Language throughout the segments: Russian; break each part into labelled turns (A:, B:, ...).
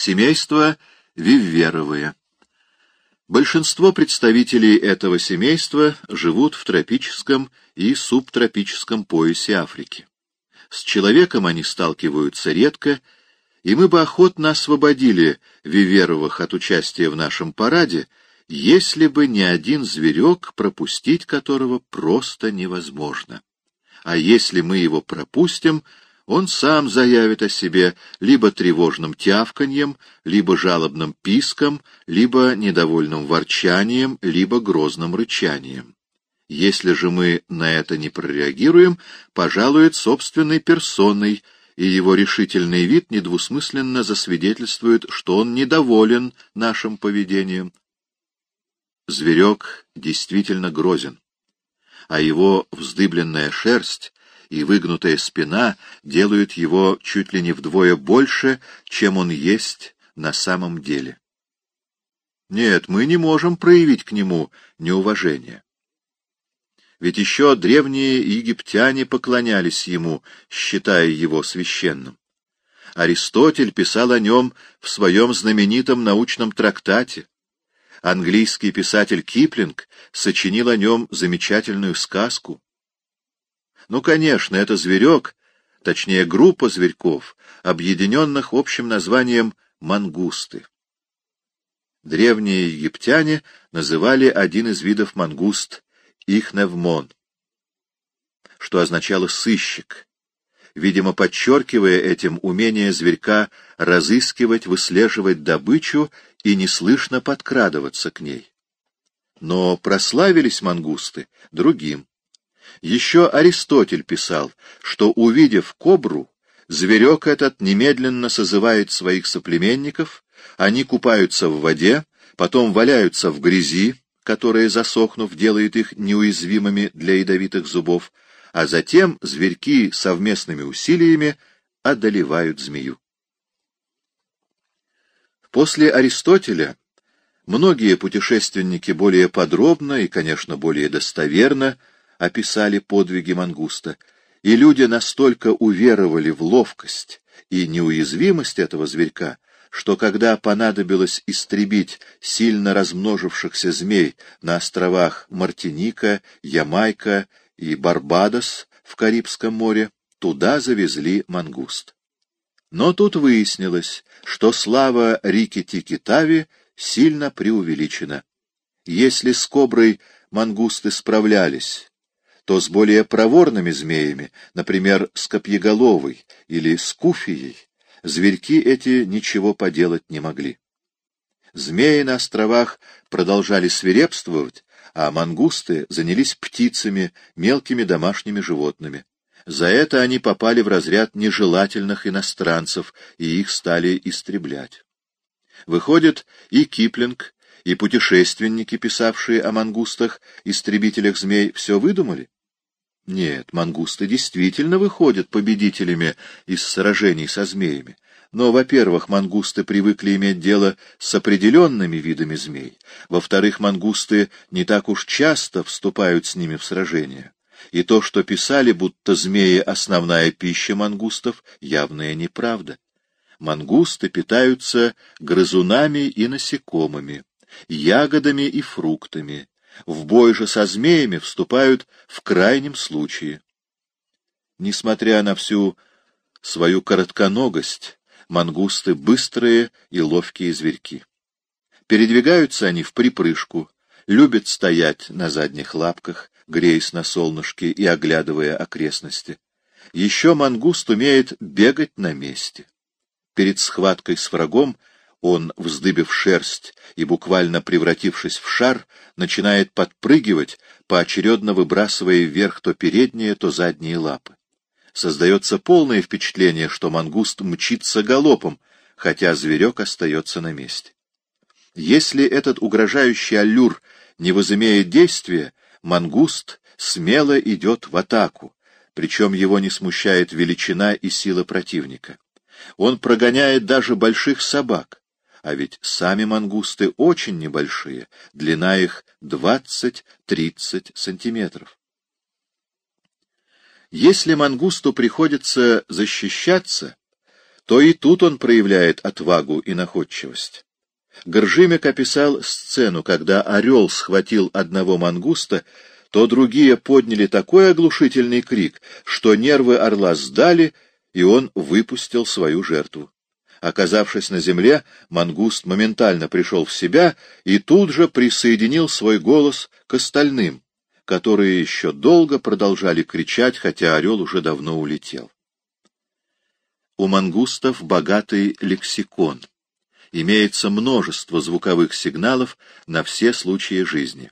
A: Семейство Вивверовые. Большинство представителей этого семейства живут в тропическом и субтропическом поясе Африки. С человеком они сталкиваются редко, и мы бы охотно освободили Виверовых от участия в нашем параде, если бы не один зверек, пропустить которого просто невозможно. А если мы его пропустим, он сам заявит о себе либо тревожным тявканьем, либо жалобным писком, либо недовольным ворчанием, либо грозным рычанием. Если же мы на это не прореагируем, пожалует собственной персоной, и его решительный вид недвусмысленно засвидетельствует, что он недоволен нашим поведением. Зверек действительно грозен, а его вздыбленная шерсть и выгнутая спина делают его чуть ли не вдвое больше, чем он есть на самом деле. Нет, мы не можем проявить к нему неуважение. Ведь еще древние египтяне поклонялись ему, считая его священным. Аристотель писал о нем в своем знаменитом научном трактате. Английский писатель Киплинг сочинил о нем замечательную сказку. Ну, конечно, это зверек, точнее группа зверьков, объединенных общим названием мангусты. Древние египтяне называли один из видов мангуст Ихневмон, что означало «сыщик», видимо, подчеркивая этим умение зверька разыскивать, выслеживать добычу и неслышно подкрадываться к ней. Но прославились мангусты другим. Еще Аристотель писал, что, увидев кобру, зверек этот немедленно созывает своих соплеменников, они купаются в воде, потом валяются в грязи, которая, засохнув, делает их неуязвимыми для ядовитых зубов, а затем зверьки совместными усилиями одолевают змею. После Аристотеля многие путешественники более подробно и, конечно, более достоверно описали подвиги мангуста, и люди настолько уверовали в ловкость и неуязвимость этого зверька, что когда понадобилось истребить сильно размножившихся змей на островах Мартиника, Ямайка и Барбадос в Карибском море, туда завезли мангуст. Но тут выяснилось, что слава Рики-Тики-Тави сильно преувеличена. Если с коброй мангусты справлялись, то с более проворными змеями, например, с копьеголовой или с куфией, зверьки эти ничего поделать не могли. Змеи на островах продолжали свирепствовать, а мангусты занялись птицами, мелкими домашними животными. За это они попали в разряд нежелательных иностранцев, и их стали истреблять. Выходит, и Киплинг, и путешественники, писавшие о мангустах, истребителях змей, все выдумали? Нет, мангусты действительно выходят победителями из сражений со змеями. Но, во-первых, мангусты привыкли иметь дело с определенными видами змей. Во-вторых, мангусты не так уж часто вступают с ними в сражения. И то, что писали, будто змеи — основная пища мангустов, явная неправда. Мангусты питаются грызунами и насекомыми, ягодами и фруктами, в бой же со змеями вступают в крайнем случае. Несмотря на всю свою коротконогость, мангусты — быстрые и ловкие зверьки. Передвигаются они в припрыжку, любят стоять на задних лапках, греясь на солнышке и оглядывая окрестности. Еще мангуст умеет бегать на месте. Перед схваткой с врагом он, вздыбив шерсть и буквально превратившись в шар, начинает подпрыгивать, поочередно выбрасывая вверх то передние, то задние лапы. Создается полное впечатление, что мангуст мчится галопом, хотя зверек остается на месте. Если этот угрожающий аллюр не возымеет действия, мангуст смело идет в атаку, причем его не смущает величина и сила противника. Он прогоняет даже больших собак, а ведь сами мангусты очень небольшие, длина их 20-30 сантиметров. Если мангусту приходится защищаться, то и тут он проявляет отвагу и находчивость. Горжимик описал сцену, когда орел схватил одного мангуста, то другие подняли такой оглушительный крик, что нервы орла сдали, и он выпустил свою жертву. Оказавшись на земле, мангуст моментально пришел в себя и тут же присоединил свой голос к остальным, которые еще долго продолжали кричать, хотя орел уже давно улетел. У мангустов богатый лексикон. Имеется множество звуковых сигналов на все случаи жизни.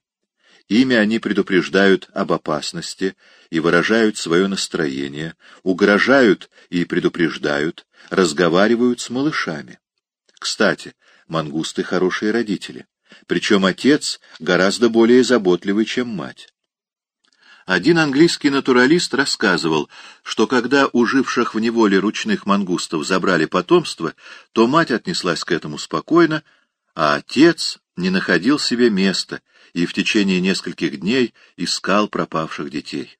A: Ими они предупреждают об опасности и выражают свое настроение, угрожают и предупреждают, разговаривают с малышами. Кстати, мангусты хорошие родители, причем отец гораздо более заботливый, чем мать. Один английский натуралист рассказывал, что когда у живших в неволе ручных мангустов забрали потомство, то мать отнеслась к этому спокойно, а отец не находил себе места и в течение нескольких дней искал пропавших детей.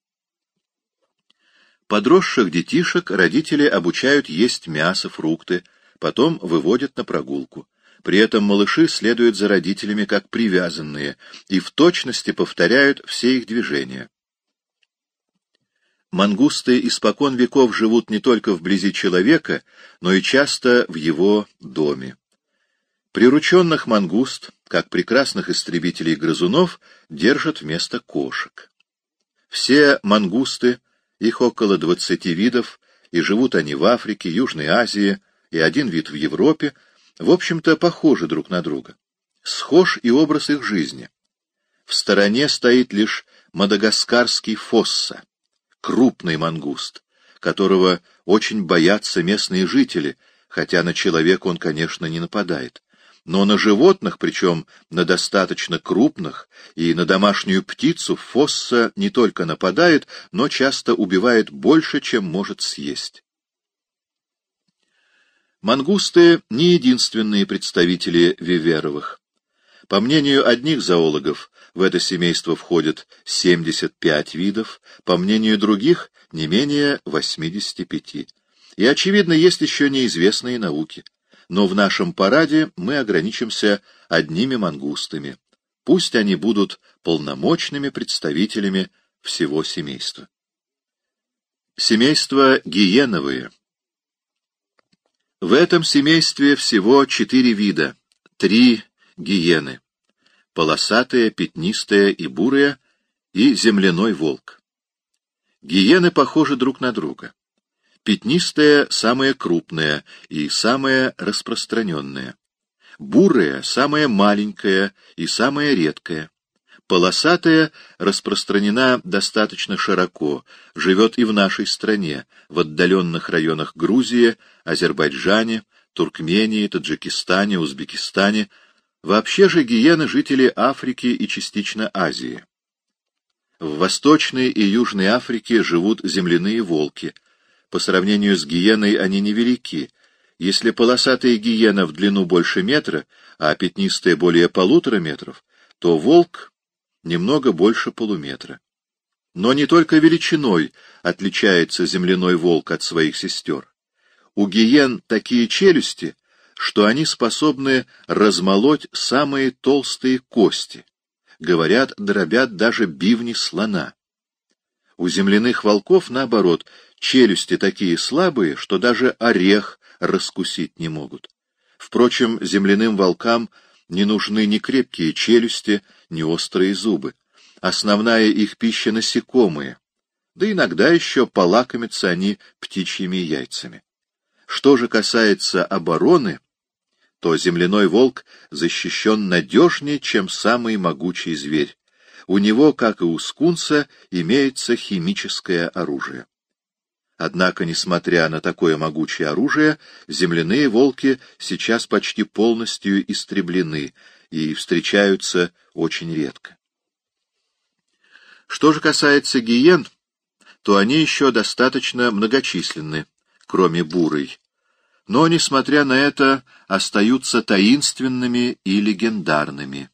A: Подросших детишек родители обучают есть мясо, фрукты, потом выводят на прогулку. При этом малыши следуют за родителями как привязанные и в точности повторяют все их движения. Мангусты испокон веков живут не только вблизи человека, но и часто в его доме. Прирученных мангуст, как прекрасных истребителей грызунов, держат вместо кошек. Все мангусты, их около двадцати видов, и живут они в Африке, Южной Азии и один вид в Европе, в общем-то похожи друг на друга. Схож и образ их жизни. В стороне стоит лишь мадагаскарский фосса крупный мангуст, которого очень боятся местные жители, хотя на человека он, конечно, не нападает. Но на животных, причем на достаточно крупных, и на домашнюю птицу фосса не только нападает, но часто убивает больше, чем может съесть. Мангусты — не единственные представители виверовых. По мнению одних зоологов, в это семейство входят 75 видов, по мнению других — не менее 85. И, очевидно, есть еще неизвестные науки. Но в нашем параде мы ограничимся одними мангустами. Пусть они будут полномочными представителями всего семейства. Семейство гиеновые. В этом семействе всего четыре вида, три гиены полосатая, пятнистая и бурая, и земляной волк. Гиены похожи друг на друга. Пятнистая — самая крупная и самая распространенная. Бурая — самая маленькая и самая редкая. Полосатая распространена достаточно широко, живет и в нашей стране, в отдаленных районах Грузии, Азербайджане, Туркмении, Таджикистане, Узбекистане, Вообще же гиены — жители Африки и частично Азии. В Восточной и Южной Африке живут земляные волки. По сравнению с гиеной они невелики. Если полосатая гиена в длину больше метра, а пятнистая более полутора метров, то волк немного больше полуметра. Но не только величиной отличается земляной волк от своих сестер. У гиен такие челюсти — что они способны размолоть самые толстые кости. Говорят, дробят даже бивни слона. У земляных волков, наоборот, челюсти такие слабые, что даже орех раскусить не могут. Впрочем, земляным волкам не нужны ни крепкие челюсти, ни острые зубы. Основная их пища — насекомые, да иногда еще полакомятся они птичьими яйцами. Что же касается обороны, то земляной волк защищен надежнее, чем самый могучий зверь. У него, как и у скунса, имеется химическое оружие. Однако, несмотря на такое могучее оружие, земляные волки сейчас почти полностью истреблены и встречаются очень редко. Что же касается гиен, то они еще достаточно многочисленны, кроме бурой но, несмотря на это, остаются таинственными и легендарными.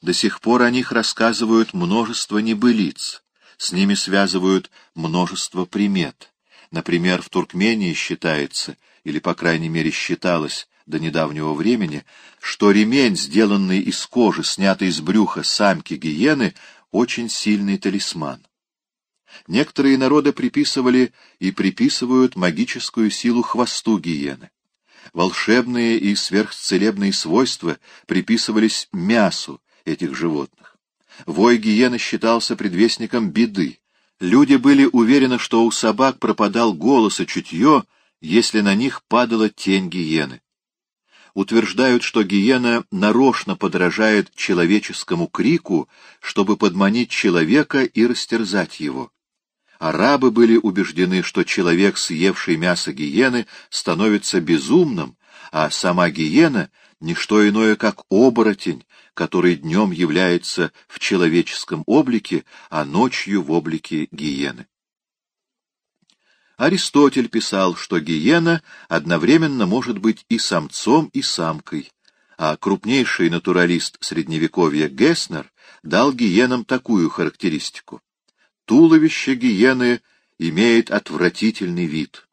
A: До сих пор о них рассказывают множество небылиц, с ними связывают множество примет. Например, в Туркмении считается, или, по крайней мере, считалось до недавнего времени, что ремень, сделанный из кожи, снятый из брюха самки гиены, очень сильный талисман. Некоторые народы приписывали и приписывают магическую силу хвосту гиены. Волшебные и сверхцелебные свойства приписывались мясу этих животных. Вой гиены считался предвестником беды. Люди были уверены, что у собак пропадал голос и чутье, если на них падала тень гиены. Утверждают, что гиена нарочно подражает человеческому крику, чтобы подманить человека и растерзать его. Арабы были убеждены, что человек, съевший мясо гиены, становится безумным, а сама гиена — не что иное, как оборотень, который днем является в человеческом облике, а ночью в облике гиены. Аристотель писал, что гиена одновременно может быть и самцом, и самкой, а крупнейший натуралист Средневековья Геснер дал гиенам такую характеристику. Туловище гиены имеет отвратительный вид.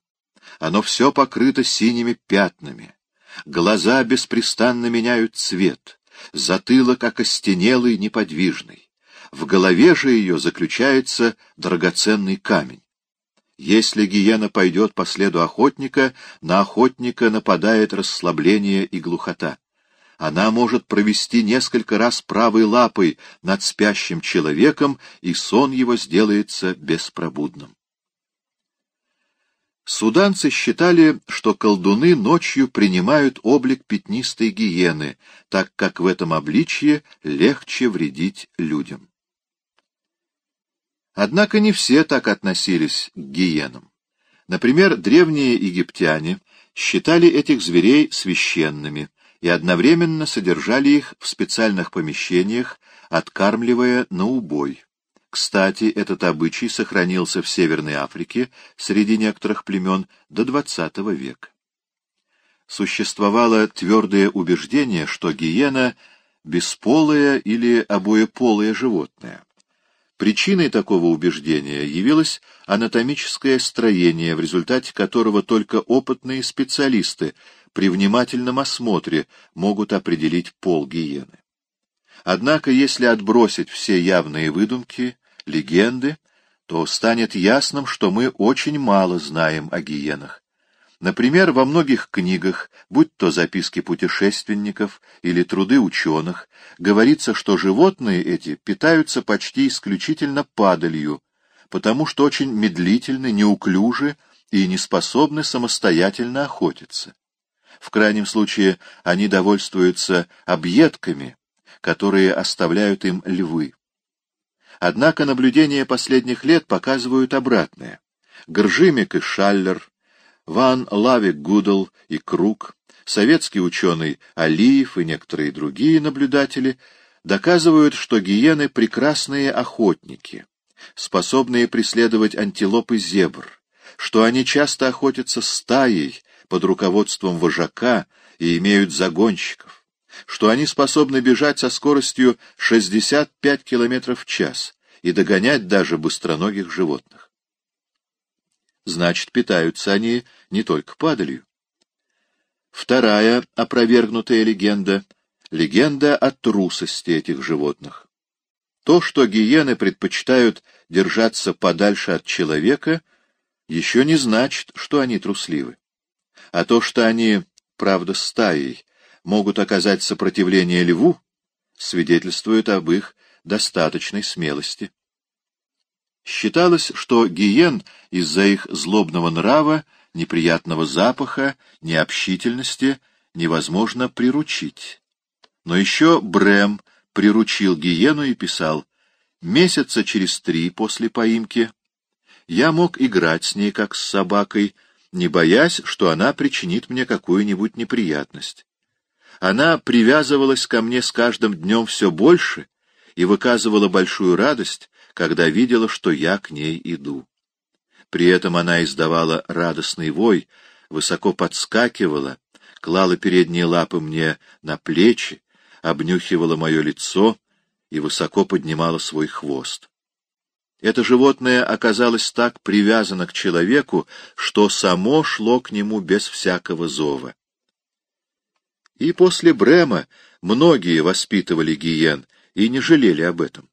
A: Оно все покрыто синими пятнами. Глаза беспрестанно меняют цвет, затылок окостенелый, неподвижный. В голове же ее заключается драгоценный камень. Если гиена пойдет по следу охотника, на охотника нападает расслабление и глухота. Она может провести несколько раз правой лапой над спящим человеком, и сон его сделается беспробудным. Суданцы считали, что колдуны ночью принимают облик пятнистой гиены, так как в этом обличье легче вредить людям. Однако не все так относились к гиенам. Например, древние египтяне считали этих зверей священными, и одновременно содержали их в специальных помещениях, откармливая на убой. Кстати, этот обычай сохранился в Северной Африке среди некоторых племен до XX века. Существовало твердое убеждение, что гиена — бесполое или обоеполое животное. Причиной такого убеждения явилось анатомическое строение, в результате которого только опытные специалисты при внимательном осмотре могут определить пол гиены. Однако, если отбросить все явные выдумки, легенды, то станет ясным, что мы очень мало знаем о гиенах. Например, во многих книгах, будь то записки путешественников или труды ученых, говорится, что животные эти питаются почти исключительно падалью, потому что очень медлительны, неуклюжи и не способны самостоятельно охотиться. В крайнем случае они довольствуются объедками, которые оставляют им львы. Однако наблюдения последних лет показывают обратное. Гржимек и Шаллер, Ван Лавик-Гудолл и Крук, советский ученый Алиев и некоторые другие наблюдатели доказывают, что гиены — прекрасные охотники, способные преследовать антилоп и зебр, что они часто охотятся стаей, под руководством вожака и имеют загонщиков, что они способны бежать со скоростью 65 км в час и догонять даже быстроногих животных. Значит, питаются они не только падалью. Вторая опровергнутая легенда — легенда о трусости этих животных. То, что гиены предпочитают держаться подальше от человека, еще не значит, что они трусливы. А то, что они, правда, стаей, могут оказать сопротивление льву, свидетельствует об их достаточной смелости. Считалось, что гиен из-за их злобного нрава, неприятного запаха, необщительности невозможно приручить. Но еще Брэм приручил гиену и писал, «Месяца через три после поимки я мог играть с ней, как с собакой, не боясь, что она причинит мне какую-нибудь неприятность. Она привязывалась ко мне с каждым днем все больше и выказывала большую радость, когда видела, что я к ней иду. При этом она издавала радостный вой, высоко подскакивала, клала передние лапы мне на плечи, обнюхивала мое лицо и высоко поднимала свой хвост. Это животное оказалось так привязано к человеку, что само шло к нему без всякого зова. И после Брема многие воспитывали гиен и не жалели об этом.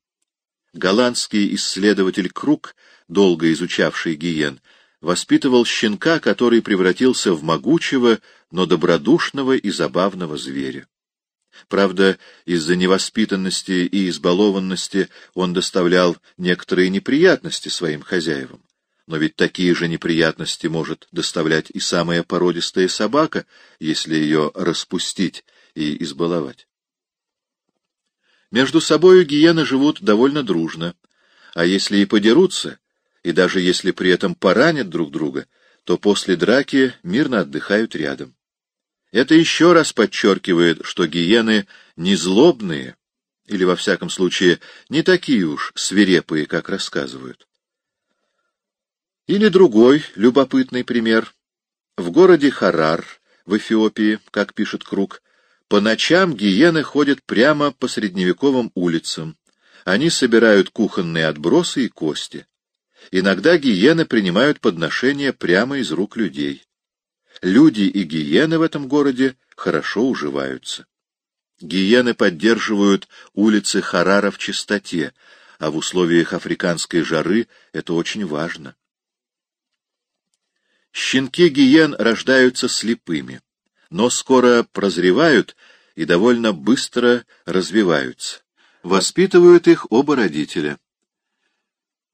A: Голландский исследователь Круг, долго изучавший гиен, воспитывал щенка, который превратился в могучего, но добродушного и забавного зверя. Правда, из-за невоспитанности и избалованности он доставлял некоторые неприятности своим хозяевам. Но ведь такие же неприятности может доставлять и самая породистая собака, если ее распустить и избаловать. Между собою гиены живут довольно дружно, а если и подерутся, и даже если при этом поранят друг друга, то после драки мирно отдыхают рядом. Это еще раз подчеркивает, что гиены не злобные, или, во всяком случае, не такие уж свирепые, как рассказывают. Или другой любопытный пример. В городе Харар, в Эфиопии, как пишет Круг, по ночам гиены ходят прямо по средневековым улицам. Они собирают кухонные отбросы и кости. Иногда гиены принимают подношения прямо из рук людей. Люди и гиены в этом городе хорошо уживаются. Гиены поддерживают улицы Харара в чистоте, а в условиях африканской жары это очень важно. Щенки гиен рождаются слепыми, но скоро прозревают и довольно быстро развиваются. Воспитывают их оба родителя.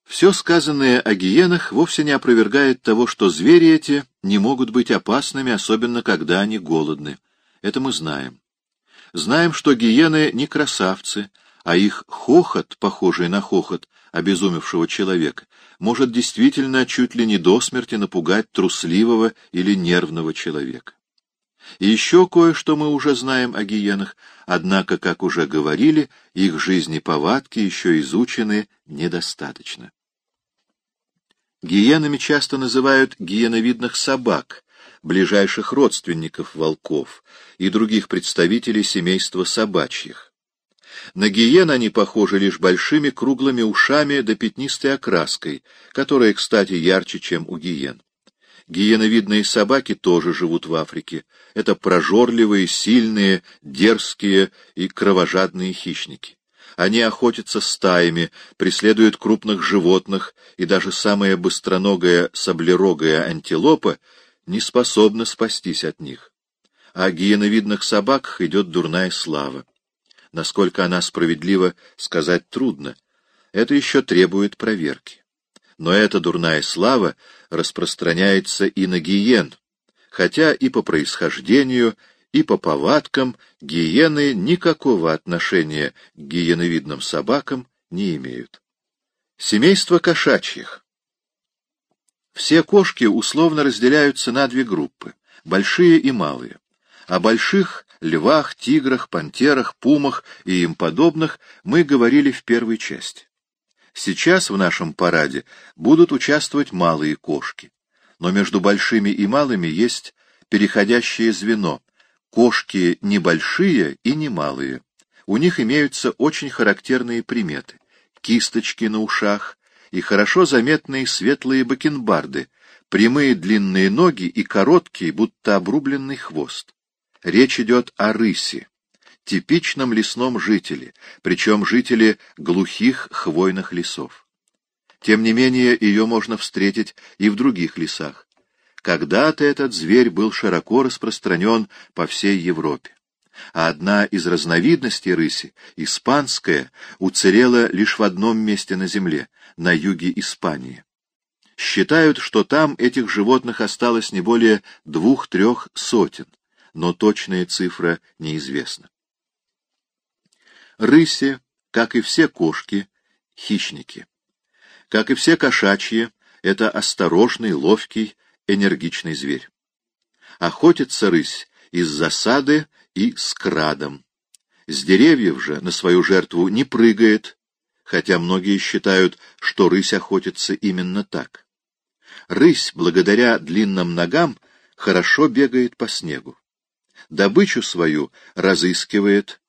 A: Все сказанное о гиенах вовсе не опровергает того, что звери эти не могут быть опасными, особенно когда они голодны. Это мы знаем. Знаем, что гиены не красавцы, а их хохот, похожий на хохот обезумевшего человека, может действительно чуть ли не до смерти напугать трусливого или нервного человека. И еще кое-что мы уже знаем о гиенах, однако, как уже говорили, их жизни повадки еще изучены недостаточно. Гиенами часто называют гиеновидных собак, ближайших родственников волков и других представителей семейства собачьих. На гиен они похожи лишь большими круглыми ушами да пятнистой окраской, которая, кстати, ярче, чем у гиен. Гиеновидные собаки тоже живут в Африке. Это прожорливые, сильные, дерзкие и кровожадные хищники. Они охотятся стаями, преследуют крупных животных, и даже самая быстроногая саблерогая антилопа не способна спастись от них. О гиеновидных собаках идет дурная слава. Насколько она справедлива, сказать трудно. Это еще требует проверки. Но эта дурная слава распространяется и на гиен, хотя и по происхождению, и по повадкам гиены никакого отношения к гиеновидным собакам не имеют. Семейство кошачьих. Все кошки условно разделяются на две группы — большие и малые. О больших — львах, тиграх, пантерах, пумах и им подобных — мы говорили в первой части. Сейчас в нашем параде будут участвовать малые кошки, но между большими и малыми есть переходящее звено. Кошки небольшие и не малые. У них имеются очень характерные приметы. Кисточки на ушах и хорошо заметные светлые бакенбарды, прямые длинные ноги и короткий, будто обрубленный хвост. Речь идет о рысе типичном лесном жителе, причем жителе глухих хвойных лесов. Тем не менее, ее можно встретить и в других лесах. Когда-то этот зверь был широко распространен по всей Европе. А одна из разновидностей рыси, испанская, уцелела лишь в одном месте на земле, на юге Испании. Считают, что там этих животных осталось не более двух-трех сотен, но точная цифра неизвестна. Рыси, как и все кошки, хищники. Как и все кошачьи, это осторожный, ловкий, энергичный зверь. Охотится рысь из засады и с крадом. С деревьев же на свою жертву не прыгает, хотя многие считают, что рысь охотится именно так. Рысь, благодаря длинным ногам, хорошо бегает по снегу. Добычу свою разыскивает,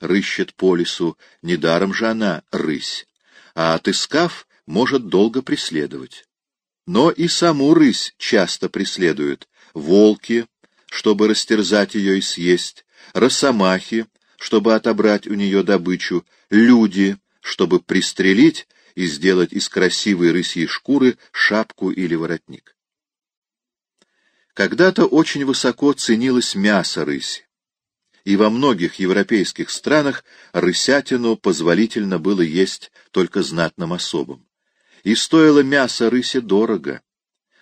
A: рыщет по лесу, недаром же она рысь, а, отыскав, может долго преследовать. Но и саму рысь часто преследуют волки, чтобы растерзать ее и съесть, росомахи, чтобы отобрать у нее добычу, люди, чтобы пристрелить и сделать из красивой рысьей шкуры шапку или воротник. Когда-то очень высоко ценилось мясо рыси, и во многих европейских странах рысятину позволительно было есть только знатным особам. И стоило мясо рыси дорого,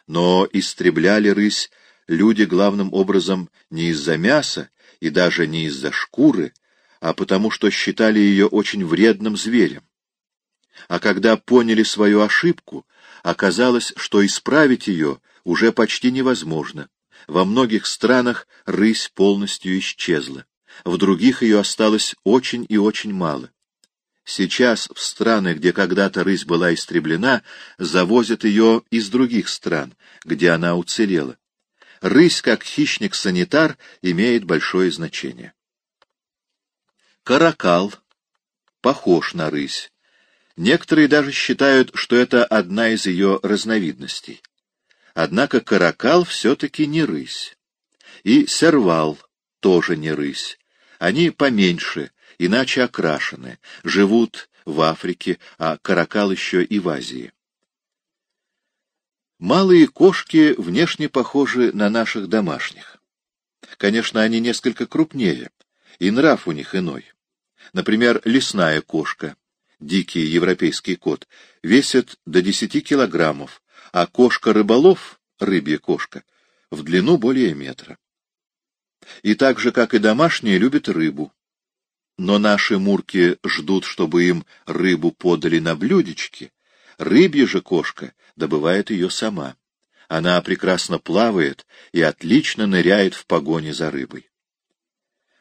A: но истребляли рысь люди главным образом не из-за мяса и даже не из-за шкуры, а потому что считали ее очень вредным зверем. А когда поняли свою ошибку, оказалось, что исправить ее уже почти невозможно. Во многих странах рысь полностью исчезла, в других ее осталось очень и очень мало. Сейчас в страны, где когда-то рысь была истреблена, завозят ее из других стран, где она уцелела. Рысь, как хищник-санитар, имеет большое значение. Каракал похож на рысь. Некоторые даже считают, что это одна из ее разновидностей. Однако каракал все-таки не рысь. И сервал тоже не рысь. Они поменьше, иначе окрашены, живут в Африке, а каракал еще и в Азии. Малые кошки внешне похожи на наших домашних. Конечно, они несколько крупнее, и нрав у них иной. Например, лесная кошка, дикий европейский кот, весит до 10 килограммов, а кошка-рыболов, рыбья кошка, в длину более метра. И так же, как и домашние, любят рыбу. Но наши мурки ждут, чтобы им рыбу подали на блюдечке, Рыбья же кошка добывает ее сама. Она прекрасно плавает и отлично ныряет в погоне за рыбой.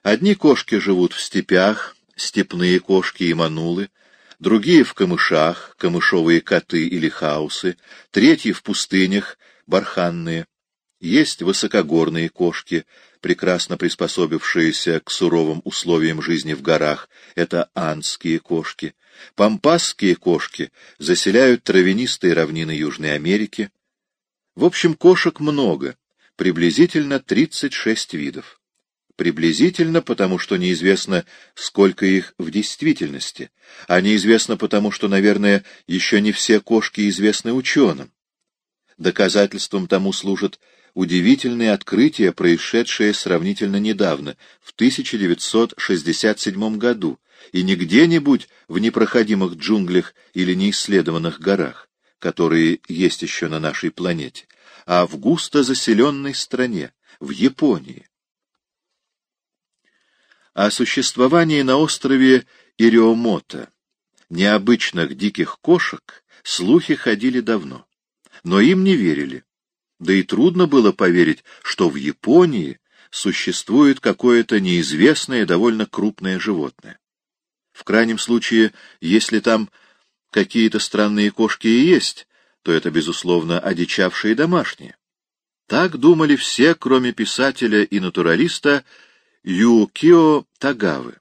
A: Одни кошки живут в степях, степные кошки и манулы, другие в камышах, камышовые коты или хаусы, третьи в пустынях, барханные. Есть высокогорные кошки, прекрасно приспособившиеся к суровым условиям жизни в горах, это андские кошки. Пампасские кошки заселяют травянистые равнины Южной Америки. В общем, кошек много, приблизительно 36 видов. Приблизительно, потому что неизвестно, сколько их в действительности, а неизвестно потому, что, наверное, еще не все кошки известны ученым. Доказательством тому служат удивительные открытия, происшедшие сравнительно недавно, в 1967 году, и не где-нибудь в непроходимых джунглях или неисследованных горах, которые есть еще на нашей планете, а в густо заселенной стране, в Японии. О существовании на острове Ириомота необычных диких кошек слухи ходили давно, но им не верили. Да и трудно было поверить, что в Японии существует какое-то неизвестное довольно крупное животное. В крайнем случае, если там какие-то странные кошки и есть, то это, безусловно, одичавшие домашние. Так думали все, кроме писателя и натуралиста Юкио Тагавы.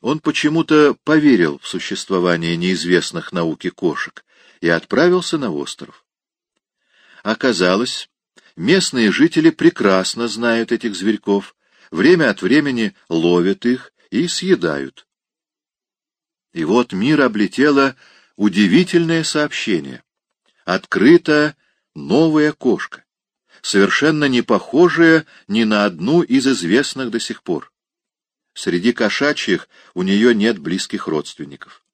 A: Он почему-то поверил в существование неизвестных науке кошек и отправился на остров. Оказалось, местные жители прекрасно знают этих зверьков, время от времени ловят их и съедают. И вот мир облетело удивительное сообщение. Открыта новая кошка, совершенно не похожая ни на одну из известных до сих пор. Среди кошачьих у нее нет близких родственников.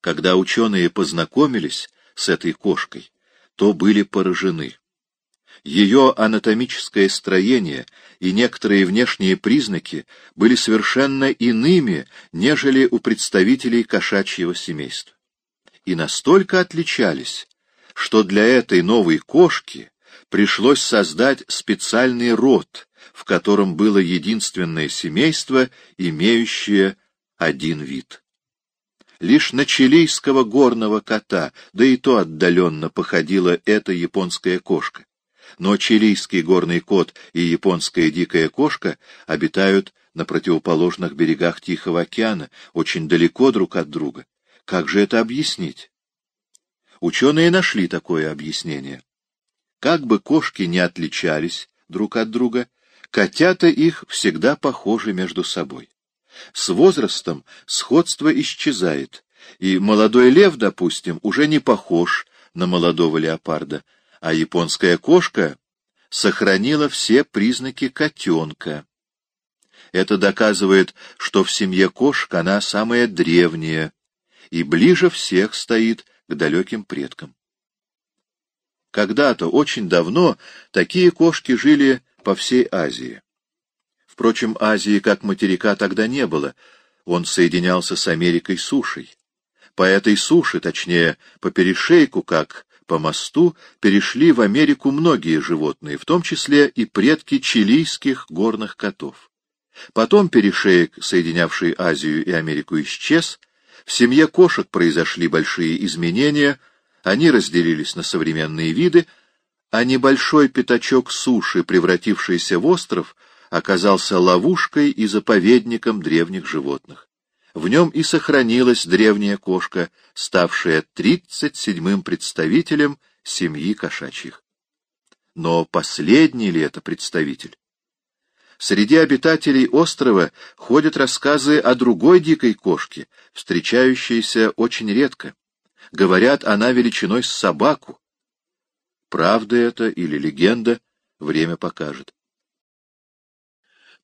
A: Когда ученые познакомились с этой кошкой, то были поражены. Ее анатомическое строение и некоторые внешние признаки были совершенно иными, нежели у представителей кошачьего семейства. И настолько отличались, что для этой новой кошки пришлось создать специальный род, в котором было единственное семейство, имеющее один вид. Лишь на чилийского горного кота, да и то отдаленно походила эта японская кошка. Но чилийский горный кот и японская дикая кошка обитают на противоположных берегах Тихого океана, очень далеко друг от друга. Как же это объяснить? Ученые нашли такое объяснение. Как бы кошки не отличались друг от друга, котята их всегда похожи между собой. С возрастом сходство исчезает, и молодой лев, допустим, уже не похож на молодого леопарда, а японская кошка сохранила все признаки котенка. Это доказывает, что в семье кошек она самая древняя и ближе всех стоит к далеким предкам. Когда-то, очень давно, такие кошки жили по всей Азии. Впрочем, Азии как материка тогда не было, он соединялся с Америкой сушей. По этой суше, точнее, по перешейку, как по мосту, перешли в Америку многие животные, в том числе и предки чилийских горных котов. Потом перешеек, соединявший Азию и Америку, исчез, в семье кошек произошли большие изменения, они разделились на современные виды, а небольшой пятачок суши, превратившийся в остров, оказался ловушкой и заповедником древних животных. В нем и сохранилась древняя кошка, ставшая тридцать седьмым представителем семьи кошачьих. Но последний ли это представитель? Среди обитателей острова ходят рассказы о другой дикой кошке, встречающейся очень редко. Говорят, она величиной с собаку. Правда это или легенда, время покажет.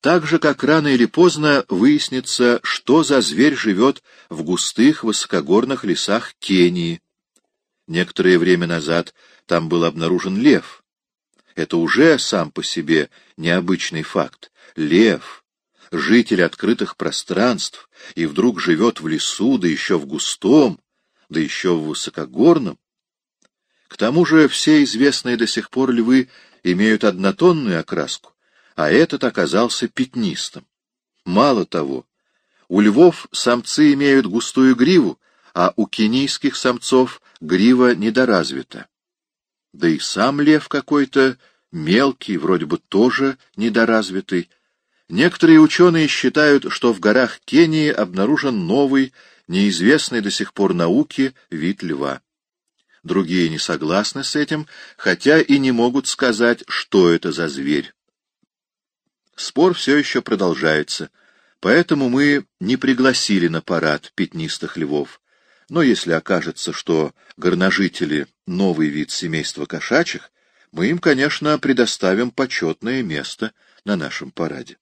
A: Так же, как рано или поздно выяснится, что за зверь живет в густых высокогорных лесах Кении. Некоторое время назад там был обнаружен лев. Это уже сам по себе необычный факт. Лев, житель открытых пространств, и вдруг живет в лесу, да еще в густом, да еще в высокогорном. К тому же все известные до сих пор львы имеют однотонную окраску, а этот оказался пятнистым. Мало того, у львов самцы имеют густую гриву, а у кенийских самцов грива недоразвита. Да и сам лев какой-то мелкий, вроде бы тоже недоразвитый. Некоторые ученые считают, что в горах Кении обнаружен новый, неизвестный до сих пор науке вид льва. Другие не согласны с этим, хотя и не могут сказать, что это за зверь. Спор все еще продолжается, поэтому мы не пригласили на парад пятнистых львов. Но если окажется, что горножители — новый вид семейства кошачьих, мы им, конечно, предоставим почетное место на нашем параде.